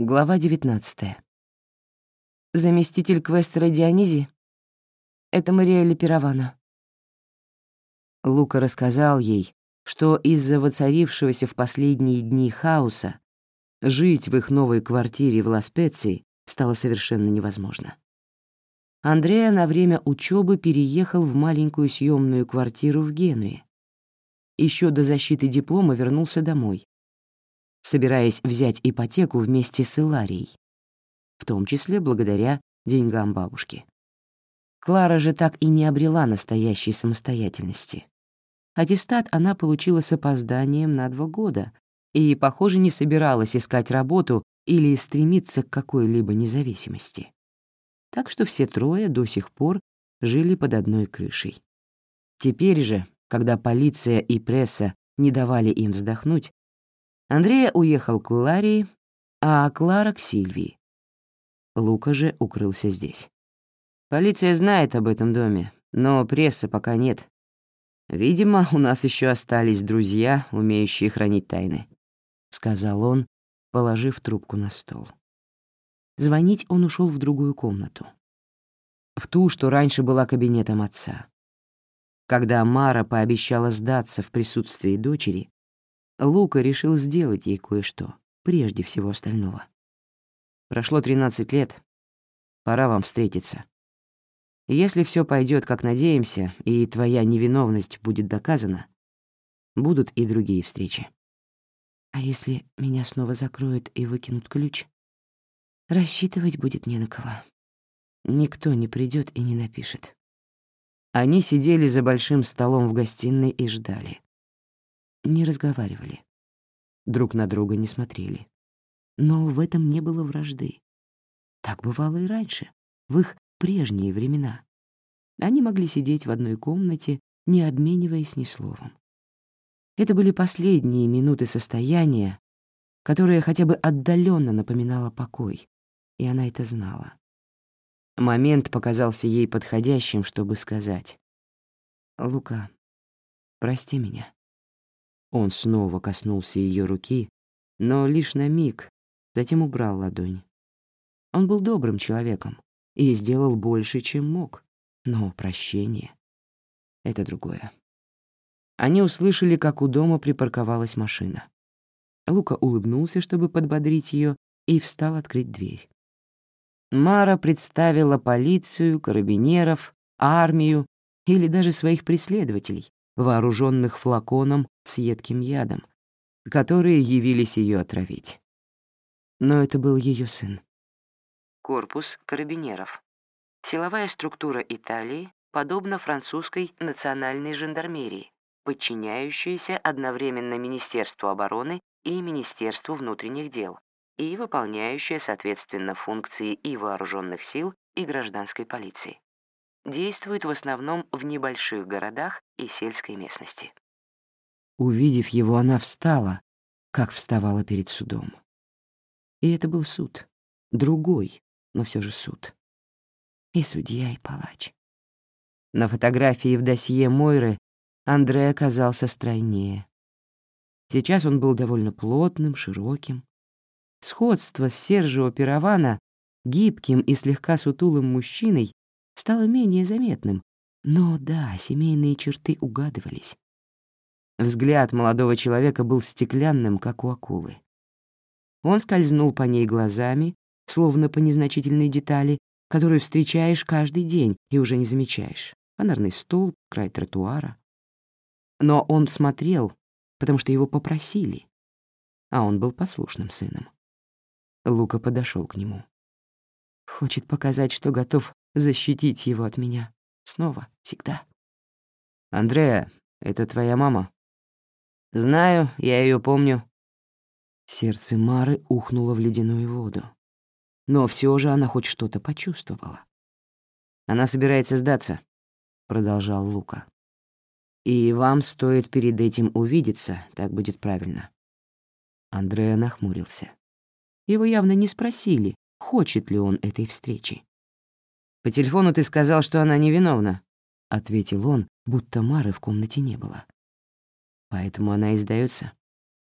Глава 19. Заместитель квестера Дионизи — это Мариэля Пиравана. Лука рассказал ей, что из-за воцарившегося в последние дни хаоса жить в их новой квартире в Ласпеции стало совершенно невозможно. Андреа на время учебы переехал в маленькую съемную квартиру в Генуе. Еще до защиты диплома вернулся домой, собираясь взять ипотеку вместе с Иларией, в том числе благодаря деньгам бабушки. Клара же так и не обрела настоящей самостоятельности. Аттестат она получила с опозданием на два года и, похоже, не собиралась искать работу или стремиться к какой-либо независимости. Так что все трое до сих пор жили под одной крышей. Теперь же, когда полиция и пресса не давали им вздохнуть, Андрея уехал к Ларии, а Клара — к Сильвии. Лука же укрылся здесь. Полиция знает об этом доме, но прессы пока нет. Видимо, у нас еще остались друзья, умеющие хранить тайны, — сказал он, положив трубку на стол. Звонить он ушел в другую комнату. В ту, что раньше была кабинетом отца. Когда Мара пообещала сдаться в присутствии дочери, Лука решил сделать ей кое-что, прежде всего остального. Прошло 13 лет. Пора вам встретиться. Если все пойдет, как надеемся, и твоя невиновность будет доказана, будут и другие встречи. А если меня снова закроют и выкинут ключ? Рассчитывать будет не на кого. Никто не придет и не напишет. Они сидели за большим столом в гостиной и ждали не разговаривали. Друг на друга не смотрели. Но в этом не было вражды. Так бывало и раньше, в их прежние времена. Они могли сидеть в одной комнате, не обмениваясь ни словом. Это были последние минуты состояния, которое хотя бы отдаленно напоминало покой, и она это знала. Момент показался ей подходящим, чтобы сказать. «Лука, прости меня. Он снова коснулся ее руки, но лишь на миг, затем убрал ладонь. Он был добрым человеком и сделал больше, чем мог, но прощение — это другое. Они услышали, как у дома припарковалась машина. Лука улыбнулся, чтобы подбодрить ее, и встал открыть дверь. Мара представила полицию, карабинеров, армию или даже своих преследователей, вооруженных флаконом с едким ядом, которые явились ее отравить. Но это был ее сын. Корпус карабинеров. Силовая структура Италии подобна французской национальной жандармерии, подчиняющаяся одновременно Министерству обороны и Министерству внутренних дел и выполняющая, соответственно, функции и вооруженных сил, и гражданской полиции действует в основном в небольших городах и сельской местности. Увидев его, она встала, как вставала перед судом. И это был суд. Другой, но все же суд. И судья, и палач. На фотографии в досье Мойры Андре оказался стройнее. Сейчас он был довольно плотным, широким. Сходство с Сержио Пиравана, гибким и слегка сутулым мужчиной, стало менее заметным, но да, семейные черты угадывались. Взгляд молодого человека был стеклянным, как у акулы. Он скользнул по ней глазами, словно по незначительной детали, которую встречаешь каждый день и уже не замечаешь. Фонарный столб, край тротуара. Но он смотрел, потому что его попросили, а он был послушным сыном. Лука подошел к нему. Хочет показать, что готов защитить его от меня. Снова, всегда. «Андреа, это твоя мама?» «Знаю, я ее помню». Сердце Мары ухнуло в ледяную воду. Но все же она хоть что-то почувствовала. «Она собирается сдаться», — продолжал Лука. «И вам стоит перед этим увидеться, так будет правильно». Андреа нахмурился. Его явно не спросили, хочет ли он этой встречи. «По телефону ты сказал, что она невиновна», — ответил он, будто Мары в комнате не было. «Поэтому она и сдается.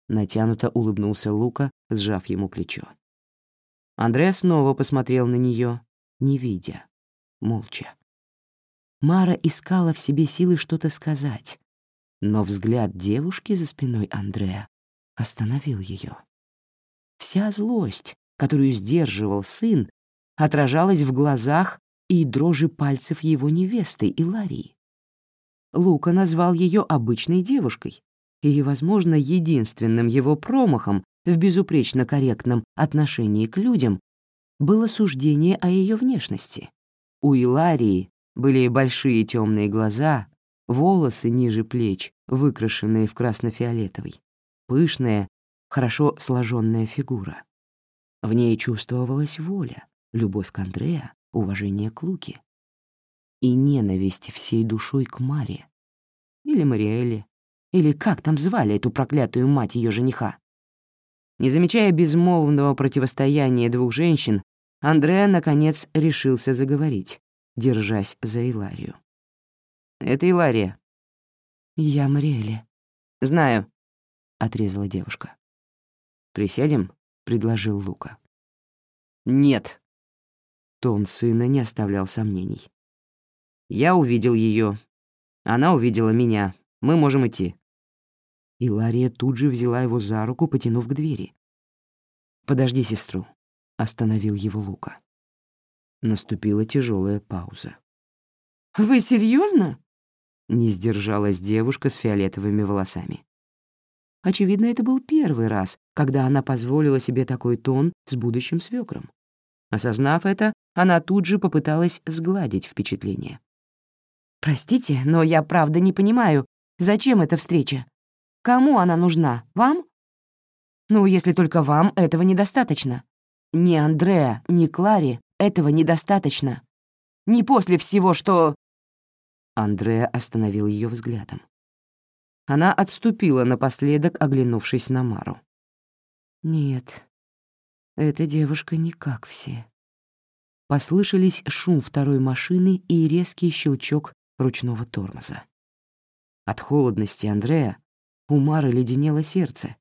Натянуто улыбнулся Лука, сжав ему плечо. Андреа снова посмотрел на нее, не видя, молча. Мара искала в себе силы что-то сказать, но взгляд девушки за спиной Андреа остановил ее. Вся злость, которую сдерживал сын, отражалась в глазах и дрожи пальцев его невесты Иларии. Лука назвал ее обычной девушкой, и, возможно, единственным его промахом в безупречно корректном отношении к людям было суждение о ее внешности. У Иларии были большие темные глаза, волосы ниже плеч, выкрашенные в красно-фиолетовый, пышная, хорошо сложенная фигура. В ней чувствовалась воля, любовь к Андреа, уважение к Луке и ненависть всей душой к Маре или Мариэле, или как там звали эту проклятую мать ее жениха. Не замечая безмолвного противостояния двух женщин, Андреа, наконец, решился заговорить, держась за Иларию. «Это Илария». «Я Мариэле». «Знаю», — отрезала девушка. «Присядем?» — предложил Лука. «Нет». Тон сына не оставлял сомнений. «Я увидел ее. Она увидела меня. Мы можем идти». И Лария тут же взяла его за руку, потянув к двери. «Подожди сестру», — остановил его Лука. Наступила тяжелая пауза. «Вы серьезно? не сдержалась девушка с фиолетовыми волосами. Очевидно, это был первый раз, когда она позволила себе такой тон с будущим свекром. Осознав это, она тут же попыталась сгладить впечатление. «Простите, но я правда не понимаю, зачем эта встреча? Кому она нужна? Вам? Ну, если только вам этого недостаточно. Ни Андреа, ни Кларе этого недостаточно. Не после всего, что...» Андреа остановил ее взглядом. Она отступила напоследок, оглянувшись на Мару. «Нет, эта девушка не как все». Послышались шум второй машины и резкий щелчок ручного тормоза. От холодности Андрея у Мары леденело сердце,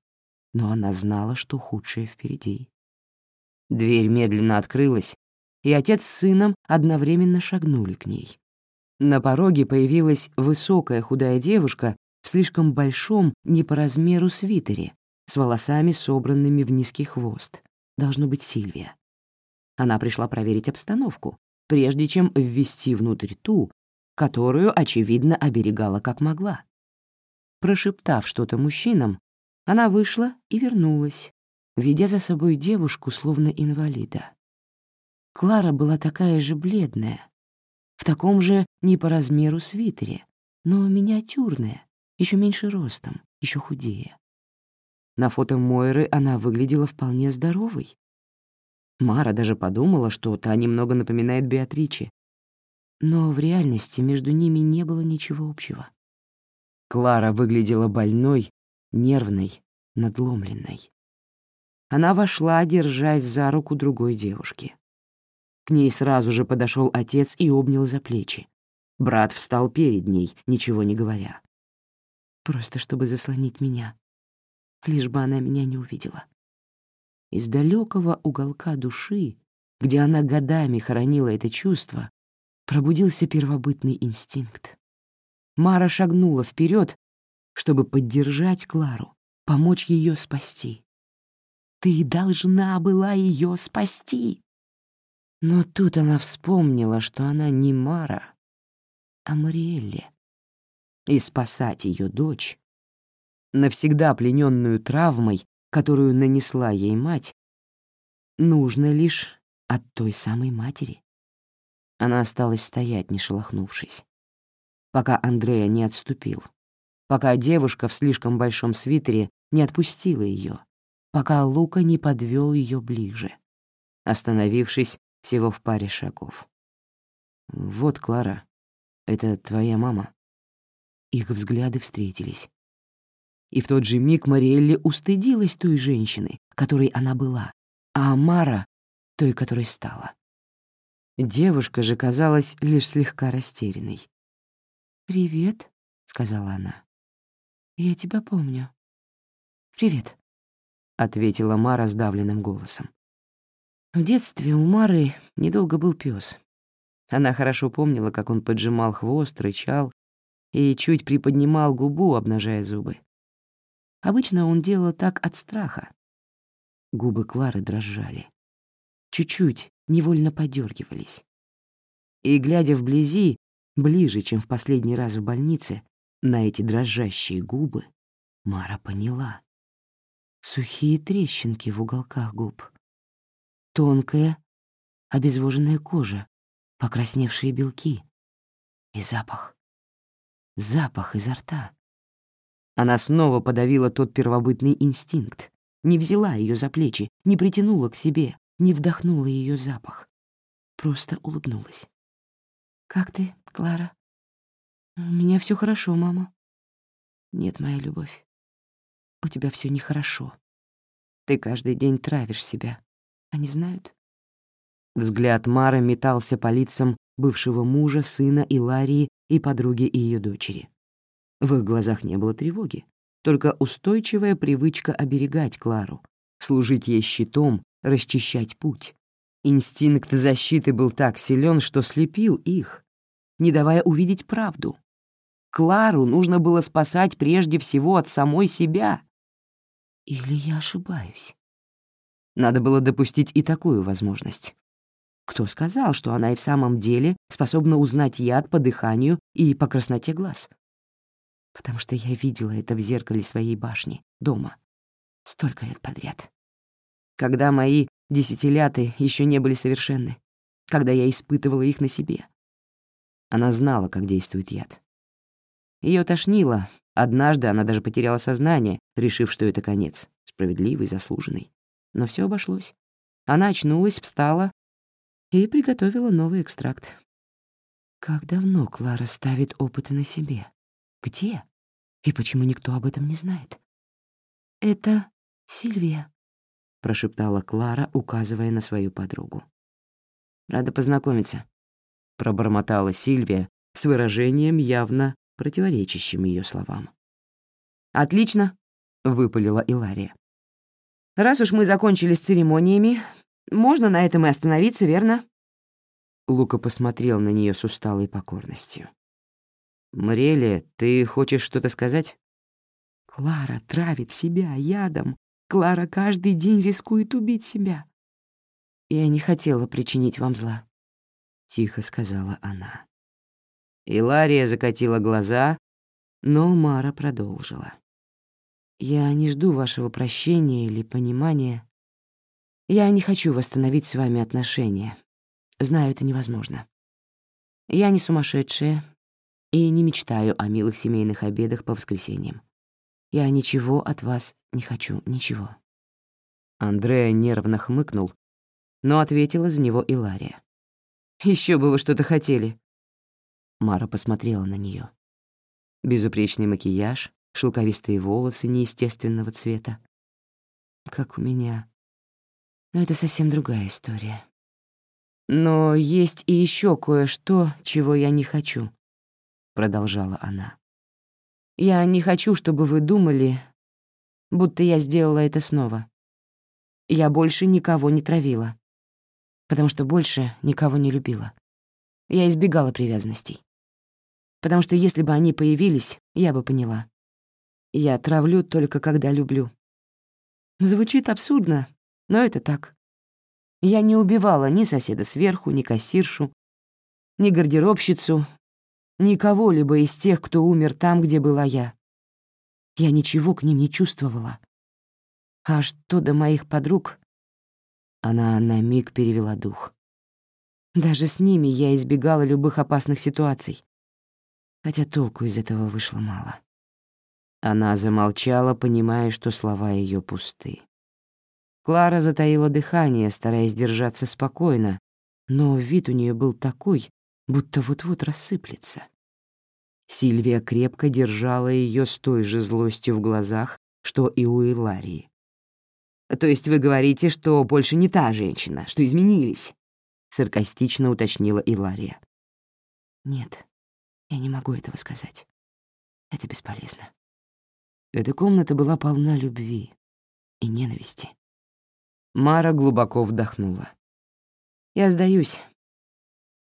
но она знала, что худшее впереди. Дверь медленно открылась, и отец с сыном одновременно шагнули к ней. На пороге появилась высокая худая девушка в слишком большом, не по размеру свитере, с волосами, собранными в низкий хвост. Должно быть Сильвия. Она пришла проверить обстановку, прежде чем ввести внутрь ту, которую, очевидно, оберегала как могла. Прошептав что-то мужчинам, она вышла и вернулась, ведя за собой девушку, словно инвалида. Клара была такая же бледная, в таком же не по размеру свитере, но миниатюрная, еще меньше ростом, еще худее. На фото Мойры она выглядела вполне здоровой. Мара даже подумала, что та немного напоминает Беатриче. Но в реальности между ними не было ничего общего. Клара выглядела больной, нервной, надломленной. Она вошла, держась за руку другой девушки. К ней сразу же подошел отец и обнял за плечи. Брат встал перед ней, ничего не говоря просто чтобы заслонить меня, лишь бы она меня не увидела. Из далекого уголка души, где она годами хоронила это чувство, пробудился первобытный инстинкт. Мара шагнула вперед, чтобы поддержать Клару, помочь ее спасти. Ты должна была ее спасти. Но тут она вспомнила, что она не Мара, а Мариэлле и спасать ее дочь, навсегда плененную травмой, которую нанесла ей мать, нужно лишь от той самой матери. Она осталась стоять, не шелохнувшись, пока Андрея не отступил, пока девушка в слишком большом свитере не отпустила ее, пока Лука не подвел ее ближе, остановившись всего в паре шагов. «Вот, Клара, это твоя мама», их взгляды встретились. И в тот же миг Мариэлли устыдилась той женщины, которой она была, а Амара — той, которой стала. Девушка же казалась лишь слегка растерянной. «Привет», — сказала она. «Я тебя помню». «Привет», — ответила Мара сдавленным голосом. В детстве у Мары недолго был пес. Она хорошо помнила, как он поджимал хвост, рычал и чуть приподнимал губу, обнажая зубы. Обычно он делал так от страха. Губы Клары дрожали. Чуть-чуть невольно подергивались. И, глядя вблизи, ближе, чем в последний раз в больнице, на эти дрожащие губы, Мара поняла. Сухие трещинки в уголках губ. Тонкая, обезвоженная кожа, покрасневшие белки. И запах. Запах изо рта. Она снова подавила тот первобытный инстинкт, не взяла ее за плечи, не притянула к себе, не вдохнула ее запах. Просто улыбнулась. «Как ты, Клара?» «У меня все хорошо, мама». «Нет, моя любовь, у тебя все нехорошо. Ты каждый день травишь себя. Они знают?» Взгляд Мары метался по лицам бывшего мужа, сына Иларии и подруги ее дочери. В их глазах не было тревоги, только устойчивая привычка оберегать Клару, служить ей щитом, расчищать путь. Инстинкт защиты был так силен, что слепил их, не давая увидеть правду. Клару нужно было спасать прежде всего от самой себя. Или я ошибаюсь? Надо было допустить и такую возможность. Кто сказал, что она и в самом деле способна узнать яд по дыханию и по красноте глаз? Потому что я видела это в зеркале своей башни, дома, столько лет подряд. Когда мои десятиляты еще не были совершенны, когда я испытывала их на себе. Она знала, как действует яд. Ее тошнило, однажды она даже потеряла сознание, решив, что это конец, справедливый, заслуженный. Но все обошлось. Она очнулась, встала и приготовила новый экстракт. Как давно Клара ставит опыты на себе? Где? И почему никто об этом не знает? «Это Сильвия», — прошептала Клара, указывая на свою подругу. «Рада познакомиться», — пробормотала Сильвия с выражением, явно противоречащим ее словам. «Отлично», — выпалила Илария. «Раз уж мы закончили с церемониями, можно на этом и остановиться, верно?» Лука посмотрел на нее с усталой покорностью. «Мариэле, ты хочешь что-то сказать?» «Клара травит себя ядом. Клара каждый день рискует убить себя». «Я не хотела причинить вам зла», — тихо сказала она. Илария закатила глаза, но Мара продолжила. «Я не жду вашего прощения или понимания. Я не хочу восстановить с вами отношения. Знаю, это невозможно. Я не сумасшедшая и не мечтаю о милых семейных обедах по воскресеньям. Я ничего от вас не хочу, ничего». Андреа нервно хмыкнул, но ответила за него Илария. Еще бы вы что-то хотели». Мара посмотрела на нее. Безупречный макияж, шелковистые волосы неестественного цвета. Как у меня. Но это совсем другая история. Но есть и еще кое-что, чего я не хочу. — продолжала она. «Я не хочу, чтобы вы думали, будто я сделала это снова. Я больше никого не травила, потому что больше никого не любила. Я избегала привязанностей. Потому что если бы они появились, я бы поняла. Я травлю только когда люблю. Звучит абсурдно, но это так. Я не убивала ни соседа сверху, ни кассиршу, ни гардеробщицу, Никого-либо из тех, кто умер там, где была я. Я ничего к ним не чувствовала. А что до моих подруг? Она на миг перевела дух. Даже с ними я избегала любых опасных ситуаций. Хотя толку из этого вышло мало. Она замолчала, понимая, что слова ее пусты. Клара затаила дыхание, стараясь держаться спокойно, но вид у нее был такой, будто вот-вот рассыплется. Сильвия крепко держала ее с той же злостью в глазах, что и у Иларии. «То есть вы говорите, что больше не та женщина, что изменились?» — саркастично уточнила Илария. «Нет, я не могу этого сказать. Это бесполезно». Эта комната была полна любви и ненависти. Мара глубоко вдохнула. Я сдаюсь.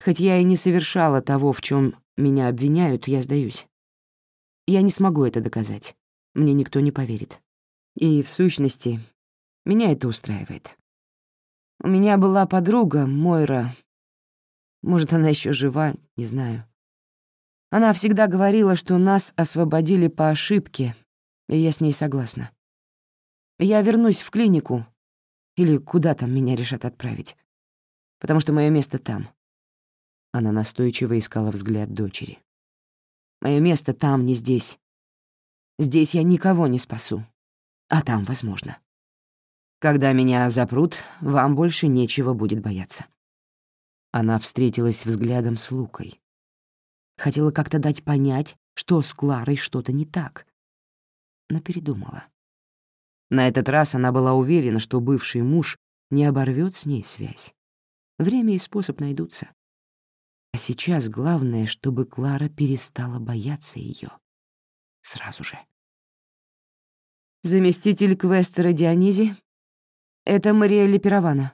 Хоть я и не совершала того, в чем меня обвиняют, я сдаюсь. Я не смогу это доказать. Мне никто не поверит. И, в сущности, меня это устраивает. У меня была подруга, Мойра. Может, она еще жива, не знаю. Она всегда говорила, что нас освободили по ошибке, и я с ней согласна. Я вернусь в клинику, или куда там меня решат отправить, потому что мое место там. Она настойчиво искала взгляд дочери. Мое место там, не здесь. Здесь я никого не спасу, а там возможно. Когда меня запрут, вам больше нечего будет бояться. Она встретилась взглядом с Лукой. Хотела как-то дать понять, что с Кларой что-то не так. Но передумала. На этот раз она была уверена, что бывший муж не оборвет с ней связь. Время и способ найдутся. А сейчас главное, чтобы Клара перестала бояться ее. Сразу же. Заместитель квестера Дионизи — это Мария Леперована.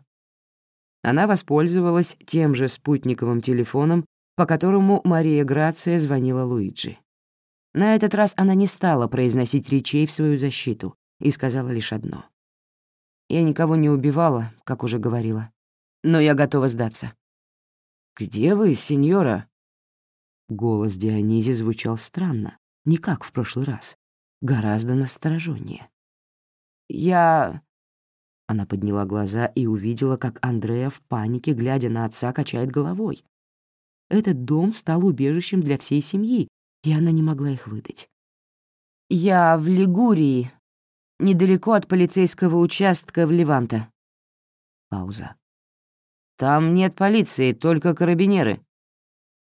Она воспользовалась тем же спутниковым телефоном, по которому Мария Грация звонила Луиджи. На этот раз она не стала произносить речей в свою защиту и сказала лишь одно. «Я никого не убивала, как уже говорила, но я готова сдаться». «Где вы, сеньора?» Голос Дионизи звучал странно, не как в прошлый раз, гораздо настороженнее. «Я...» Она подняла глаза и увидела, как Андреа в панике, глядя на отца, качает головой. Этот дом стал убежищем для всей семьи, и она не могла их выдать. «Я в Лигурии, недалеко от полицейского участка в Леванте». Пауза. «Там нет полиции, только карабинеры».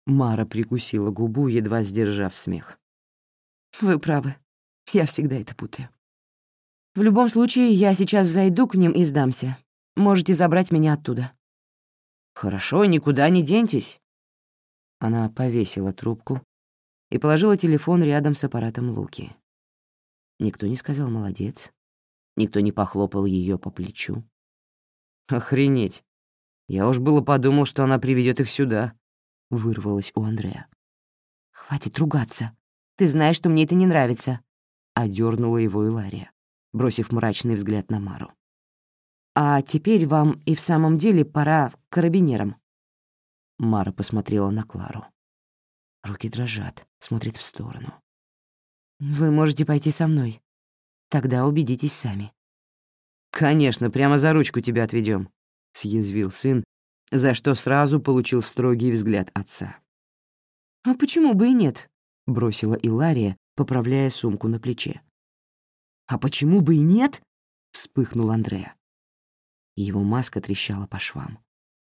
Мара прикусила губу, едва сдержав смех. «Вы правы. Я всегда это путаю. В любом случае, я сейчас зайду к ним и сдамся. Можете забрать меня оттуда». «Хорошо, никуда не деньтесь». Она повесила трубку и положила телефон рядом с аппаратом Луки. Никто не сказал «молодец», никто не похлопал ее по плечу. «Охренеть! Я уж было подумал, что она приведет их сюда», — вырвалось у Андрея. «Хватит ругаться. Ты знаешь, что мне это не нравится», — одернула его Илария бросив мрачный взгляд на Мару. «А теперь вам и в самом деле пора к карабинерам». Мара посмотрела на Клару. Руки дрожат, смотрит в сторону. «Вы можете пойти со мной. Тогда убедитесь сами». «Конечно, прямо за ручку тебя отведем, съязвил сын, за что сразу получил строгий взгляд отца. «А почему бы и нет?» — бросила Илария, поправляя сумку на плече. «А почему бы и нет?» — вспыхнул Андреа. Его маска трещала по швам.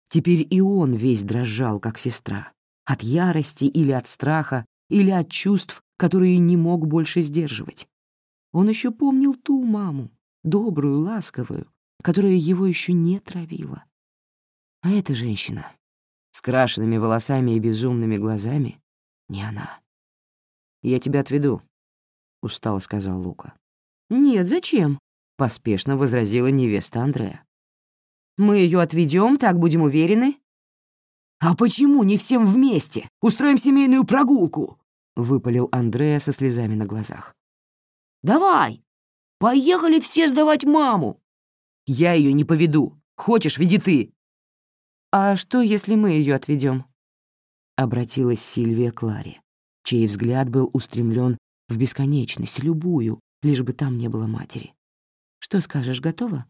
Теперь и он весь дрожал, как сестра. От ярости или от страха, или от чувств, которые не мог больше сдерживать. Он еще помнил ту маму, добрую, ласковую, которая его еще не травила. А эта женщина с крашенными волосами и безумными глазами — не она. «Я тебя отведу», — устало сказал Лука. «Нет, зачем?» — поспешно возразила невеста Андрея. «Мы ее отведем, так будем уверены». «А почему не всем вместе? Устроим семейную прогулку!» — выпалил Андрея со слезами на глазах. «Давай! Поехали все сдавать маму!» «Я ее не поведу. Хочешь, веди ты!» «А что, если мы ее отведем? обратилась Сильвия к Ларе, чей взгляд был устремлен в бесконечность, любую, лишь бы там не было матери. Что скажешь, готова?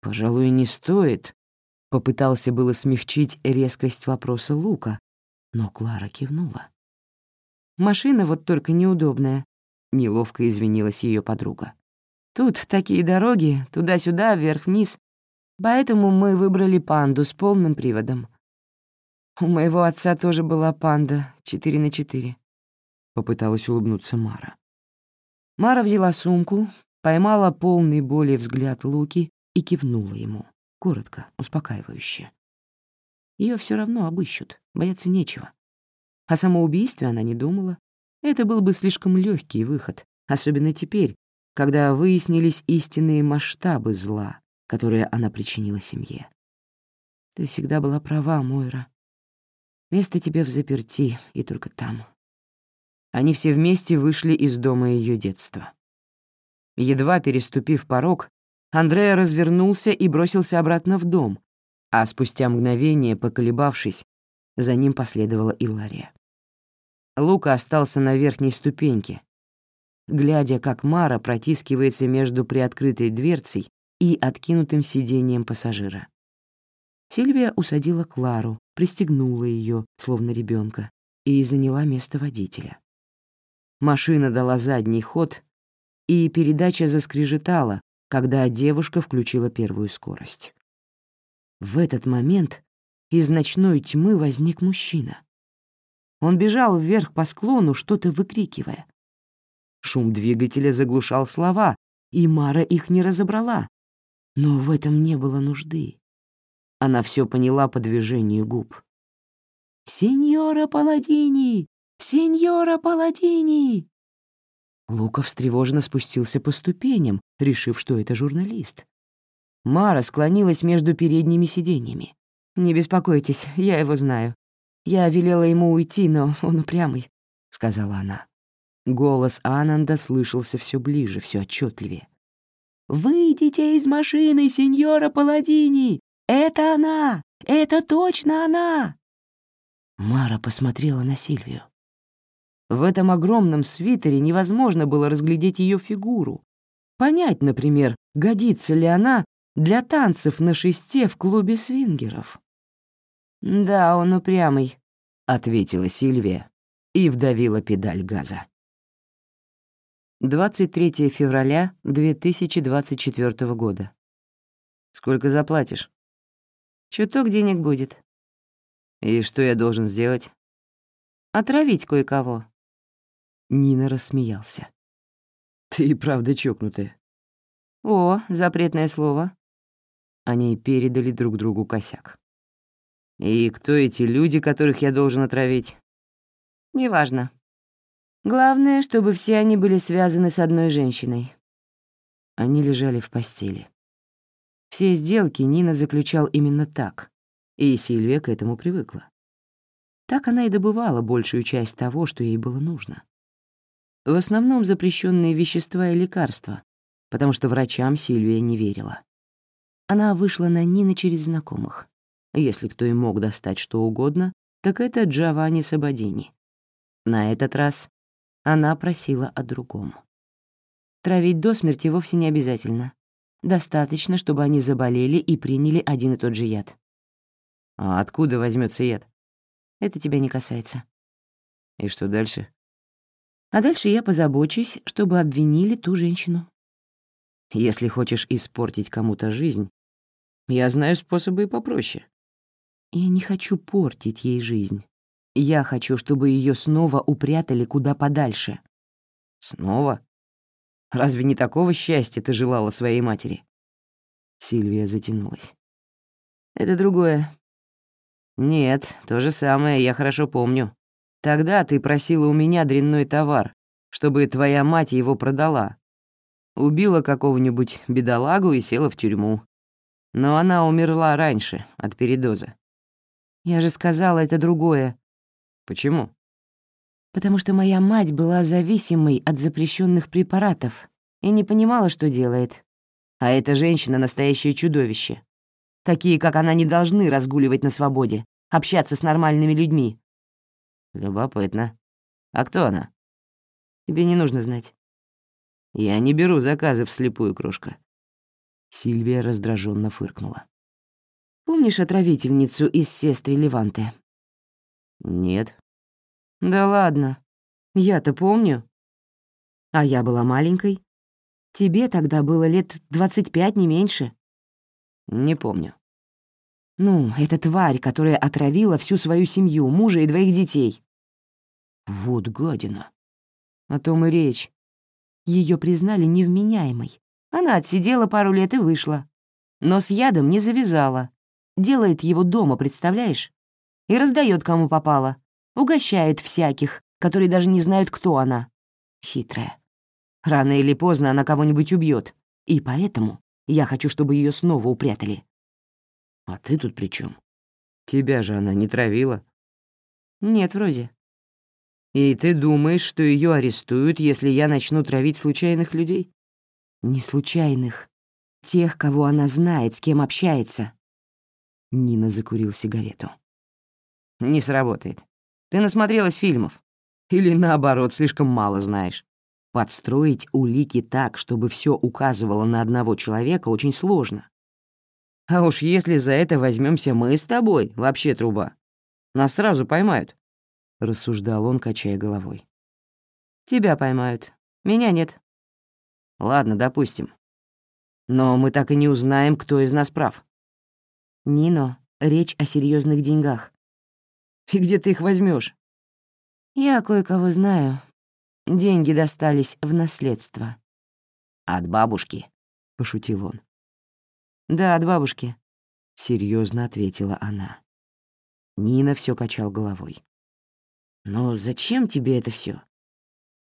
Пожалуй, не стоит. Попытался было смягчить резкость вопроса Лука, но Клара кивнула. Машина вот только неудобная, неловко извинилась ее подруга. Тут такие дороги, туда-сюда, вверх-вниз, поэтому мы выбрали панду с полным приводом. У моего отца тоже была панда, 4 на 4. Попыталась улыбнуться Мара. Мара взяла сумку, поймала полный боли взгляд Луки и кивнула ему, коротко, успокаивающе. Ее все равно обыщут, бояться нечего. О самоубийстве она не думала. Это был бы слишком легкий выход, особенно теперь, когда выяснились истинные масштабы зла, которые она причинила семье. Ты всегда была права, Мойра. Место тебе в заперти, и только там. Они все вместе вышли из дома ее детства. Едва переступив порог, Андреа развернулся и бросился обратно в дом, а спустя мгновение, поколебавшись, за ним последовала Илария. Лука остался на верхней ступеньке, глядя, как Мара протискивается между приоткрытой дверцей и откинутым сиденьем пассажира. Сильвия усадила Клару, пристегнула ее, словно ребенка, и заняла место водителя. Машина дала задний ход, и передача заскрежетала, когда девушка включила первую скорость. В этот момент из ночной тьмы возник мужчина. Он бежал вверх по склону, что-то выкрикивая. Шум двигателя заглушал слова, и Мара их не разобрала. Но в этом не было нужды. Она все поняла по движению губ. «Сеньора Паладини! Сеньора Паладини!» Лука встревоженно спустился по ступеням, решив, что это журналист. Мара склонилась между передними сиденьями. «Не беспокойтесь, я его знаю. Я велела ему уйти, но он упрямый», — сказала она. Голос Ананда слышался все ближе, все отчетливее. «Выйдите из машины, сеньора Паладини! Это она! Это точно она!» Мара посмотрела на Сильвию. В этом огромном свитере невозможно было разглядеть ее фигуру. Понять, например, годится ли она для танцев на шесте в клубе свингеров. «Да, он упрямый», — ответила Сильвия и вдавила педаль газа. 23 февраля 2024 года. «Сколько заплатишь?» Чуток денег будет. И что я должен сделать? Отравить кое-кого. Нина рассмеялся. Ты и правда чокнутая. О, запретное слово. Они передали друг другу косяк. И кто эти люди, которых я должен отравить? Неважно. Главное, чтобы все они были связаны с одной женщиной. Они лежали в постели. Все сделки Нина заключал именно так, и Сильвия к этому привыкла. Так она и добывала большую часть того, что ей было нужно. В основном запрещенные вещества и лекарства, потому что врачам Сильвия не верила. Она вышла на Нина через знакомых. Если кто и мог достать что угодно, так это Джованни Сабадини. На этот раз она просила о другом. Травить до смерти вовсе не обязательно. Достаточно, чтобы они заболели и приняли один и тот же яд. А откуда возьмется яд? Это тебя не касается. И что дальше? А дальше я позабочусь, чтобы обвинили ту женщину. Если хочешь испортить кому-то жизнь, я знаю способы и попроще. Я не хочу портить ей жизнь. Я хочу, чтобы ее снова упрятали куда подальше. Снова? Разве не такого счастья ты желала своей матери?» Сильвия затянулась. «Это другое». «Нет, то же самое, я хорошо помню. Тогда ты просила у меня дрянной товар, чтобы твоя мать его продала. Убила какого-нибудь бедолагу и села в тюрьму. Но она умерла раньше, от передоза. Я же сказала, это другое. Почему? потому что моя мать была зависимой от запрещенных препаратов и не понимала, что делает. А эта женщина — настоящее чудовище. Такие, как она, не должны разгуливать на свободе, общаться с нормальными людьми. Любопытно. А кто она? Тебе не нужно знать. Я не беру заказы вслепую, кружка. Сильвия раздраженно фыркнула. Помнишь отравительницу из сестры Леванте? Нет, да ладно. Я-то помню. А я была маленькой. Тебе тогда было лет двадцать пять, не меньше. Не помню. Ну, эта тварь, которая отравила всю свою семью, мужа и двоих детей. Вот гадина. О том и речь. Ее признали невменяемой. Она отсидела пару лет и вышла. Но с ядом не завязала. Делает его дома, представляешь? И раздает кому попало. Угощает всяких, которые даже не знают, кто она. Хитрая. Рано или поздно она кого-нибудь убьет, и поэтому я хочу, чтобы ее снова упрятали. А ты тут при чем? Тебя же она не травила. Нет, вроде. И ты думаешь, что ее арестуют, если я начну травить случайных людей? Не случайных. Тех, кого она знает, с кем общается. Нина закурил сигарету. Не сработает. Ты насмотрелась фильмов. Или наоборот, слишком мало знаешь. Подстроить улики так, чтобы все указывало на одного человека, очень сложно. А уж если за это возьмемся мы с тобой, вообще труба. Нас сразу поймают. — рассуждал он, качая головой. «Тебя поймают. Меня нет». «Ладно, допустим. Но мы так и не узнаем, кто из нас прав». «Нино, речь о серьезных деньгах». «И где ты их возьмешь? «Я кое-кого знаю. Деньги достались в наследство». «От бабушки», — пошутил он. «Да, от бабушки», — серьезно ответила она. Нина все качал головой. «Но зачем тебе это все?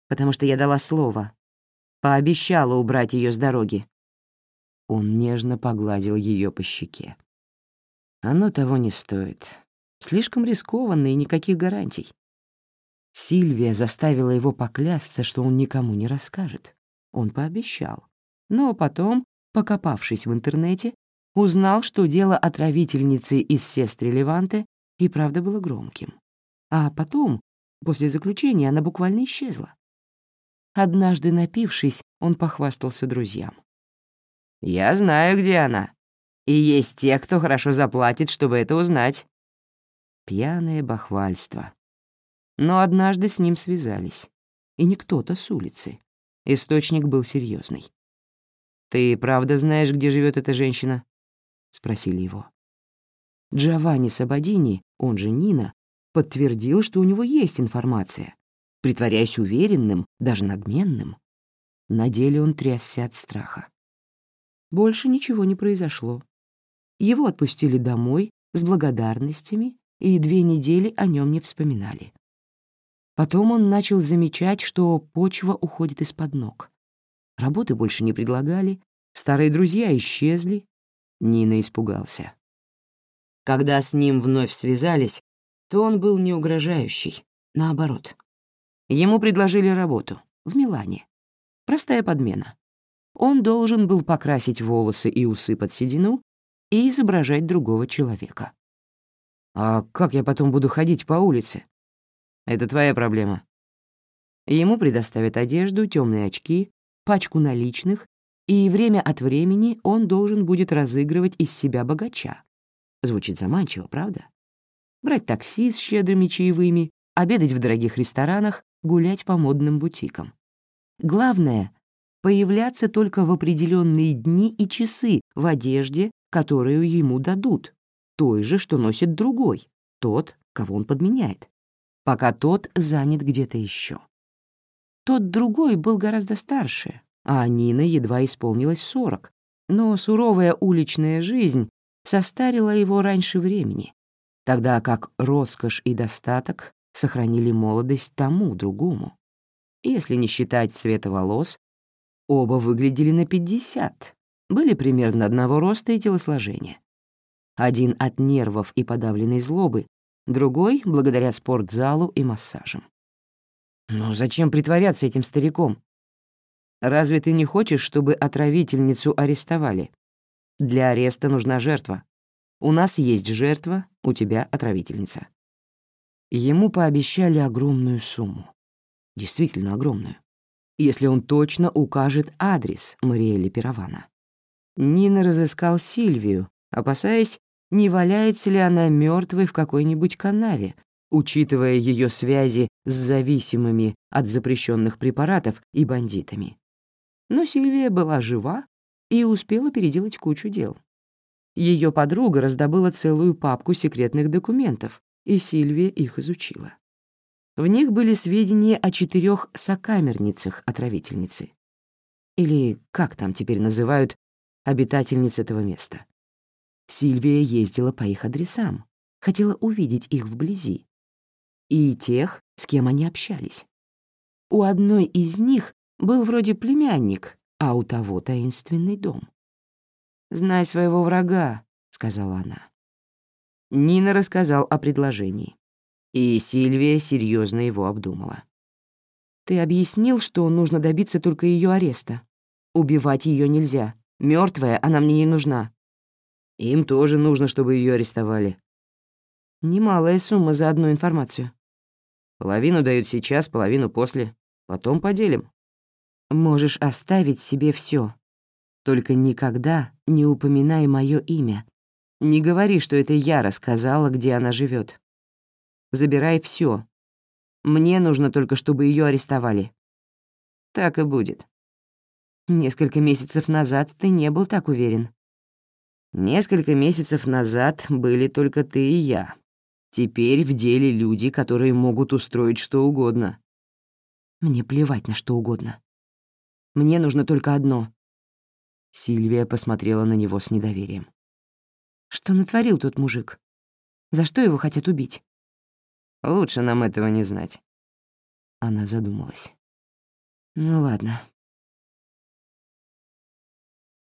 «Потому что я дала слово. Пообещала убрать ее с дороги». Он нежно погладил ее по щеке. «Оно того не стоит. Слишком рискованно и никаких гарантий». Сильвия заставила его поклясться, что он никому не расскажет. Он пообещал. Но потом, покопавшись в интернете, узнал, что дело отравительницы из сестры Леванте и правда было громким. А потом, после заключения, она буквально исчезла. Однажды напившись, он похвастался друзьям. «Я знаю, где она. И есть те, кто хорошо заплатит, чтобы это узнать». Пьяное бахвальство. Но однажды с ним связались. И не кто-то с улицы. Источник был серьезный. «Ты правда знаешь, где живет эта женщина?» — спросили его. Джованни Сабадини, он же Нина, подтвердил, что у него есть информация, притворяясь уверенным, даже надменным. На деле он трясся от страха. Больше ничего не произошло. Его отпустили домой с благодарностями, и две недели о нем не вспоминали. Потом он начал замечать, что почва уходит из-под ног. Работы больше не предлагали, старые друзья исчезли. Нина испугался. Когда с ним вновь связались, то он был не угрожающий, наоборот. Ему предложили работу в Милане. Простая подмена. Он должен был покрасить волосы и усы под седину и изображать другого человека. «А как я потом буду ходить по улице?» «Это твоя проблема». Ему предоставят одежду, темные очки, пачку наличных, и время от времени он должен будет разыгрывать из себя богача. Звучит заманчиво, правда? брать такси с щедрыми чаевыми, обедать в дорогих ресторанах, гулять по модным бутикам. Главное — появляться только в определенные дни и часы в одежде, которую ему дадут, той же, что носит другой, тот, кого он подменяет, пока тот занят где-то еще. Тот другой был гораздо старше, а Нина едва исполнилось сорок, но суровая уличная жизнь состарила его раньше времени, тогда как роскошь и достаток сохранили молодость тому другому. Если не считать цвета волос, оба выглядели на 50, были примерно одного роста и телосложения. Один от нервов и подавленной злобы, другой — благодаря спортзалу и массажам. «Но зачем притворяться этим стариком? Разве ты не хочешь, чтобы отравительницу арестовали? Для ареста нужна жертва. У нас есть жертва, у тебя отравительница. Ему пообещали огромную сумму. Действительно огромную. Если он точно укажет адрес Мариэли Пирована. Нина разыскал Сильвию, опасаясь, не валяется ли она мертвой в какой-нибудь канаве, учитывая ее связи с зависимыми от запрещенных препаратов и бандитами. Но Сильвия была жива и успела переделать кучу дел. Ее подруга раздобыла целую папку секретных документов, и Сильвия их изучила. В них были сведения о четырех сокамерницах отравительницы. Или как там теперь называют обитательниц этого места. Сильвия ездила по их адресам, хотела увидеть их вблизи. И тех, с кем они общались. У одной из них был вроде племянник, а у того таинственный дом. «Знай своего врага», — сказала она. Нина рассказал о предложении, и Сильвия серьезно его обдумала. «Ты объяснил, что нужно добиться только ее ареста. Убивать ее нельзя. Мертвая она мне не нужна». «Им тоже нужно, чтобы ее арестовали». «Немалая сумма за одну информацию». «Половину дают сейчас, половину после. Потом поделим». «Можешь оставить себе все. Только никогда не упоминай мое имя. Не говори, что это я рассказала, где она живет. Забирай все. Мне нужно только, чтобы ее арестовали. Так и будет. Несколько месяцев назад ты не был так уверен. Несколько месяцев назад были только ты и я. Теперь в деле люди, которые могут устроить что угодно. Мне плевать на что угодно. Мне нужно только одно. Сильвия посмотрела на него с недоверием. Что натворил тот мужик? За что его хотят убить? Лучше нам этого не знать. Она задумалась. Ну ладно.